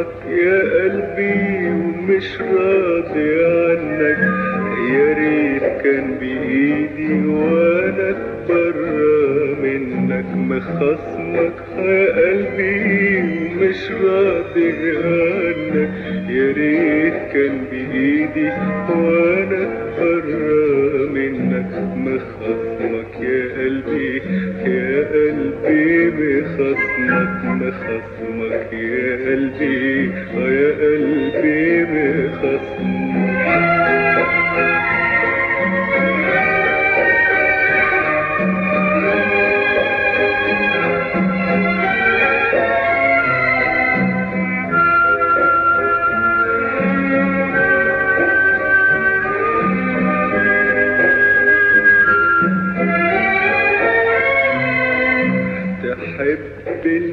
عنك يا قلبي ومش راضي عنك. يا ريت كان بإيدي وأنا أتبرى منك. مخصمك يا قلبي ومش راضي عنك. مخصمك يا قلبي آه يا قلبي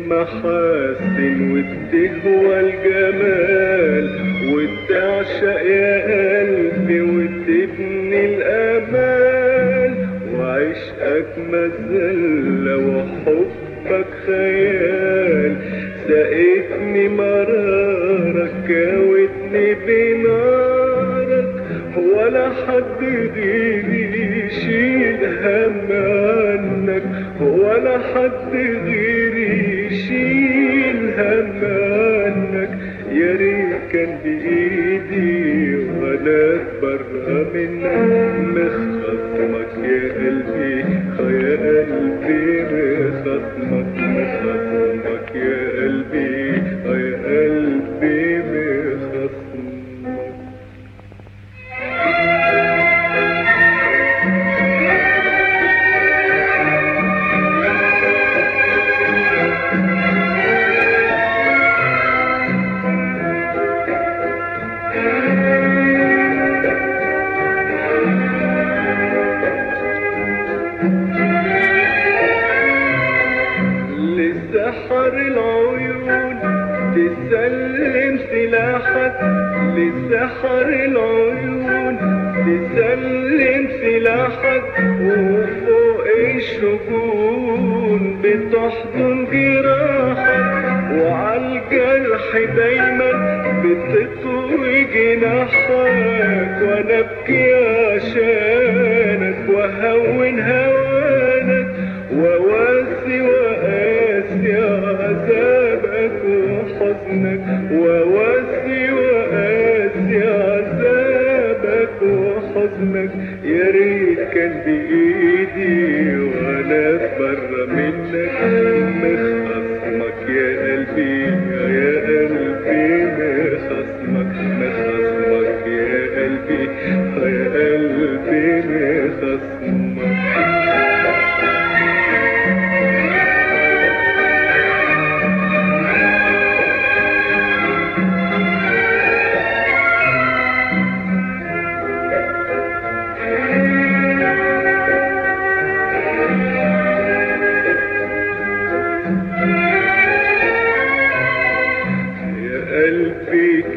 المحاسن وتهوى الجمال وتعشق يا قلبي وتبني الأمال وعشقك مذلة وحبك خيال سقيتني مرارك كاوتني بنارك ولا حد غيري يشيل هم عنك ولا حد غيري يشيل هم عنك يا ريت كان بإيدي وأنا برا منك مخصمك يا قلبي تسلم سلاحك لسحر العيون. تسلم سلاحك وفوق الشجون. بتحضن جراحك وعالجرح دايما بتطوي جناحك. وأنا ابكي عشانك وهون هوانك يا ريت كان بإيدي وأنا برا منك. مخصمك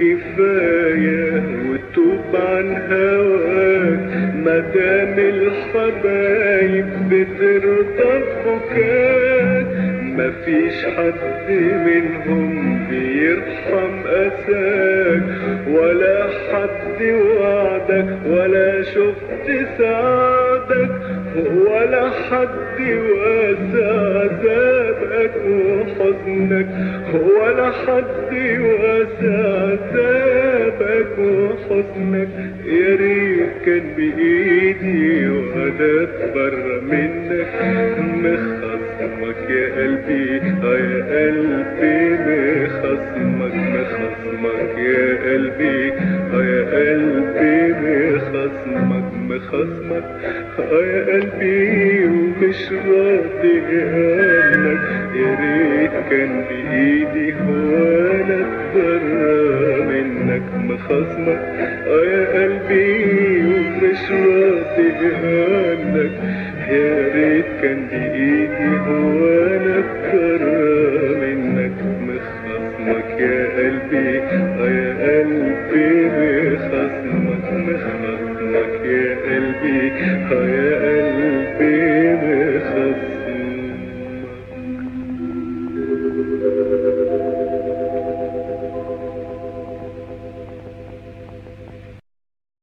كفاية وتوب عن هواك مدام الحبايب بترضى ببكاك مفيش حد منهم بيرحم أساك. ولا حد وعدك ولا شفت سعدك ولا حد واسع عذابك وحزنك ولا حد واسع عذابك وحزنك يا ريت كان بإيدي وأنا اتبرى منك. مخصمك يا قلبي يا قلبي مخصمك. مخصمك يا قلبي. مخصمك آه يا قلبي ومش راضي عنك يا ريت كان بإيدي وأنا اتبرى منك مخصمك آه يا قلبي ومش راضي عنك يا ريت كان بإيدي وأنا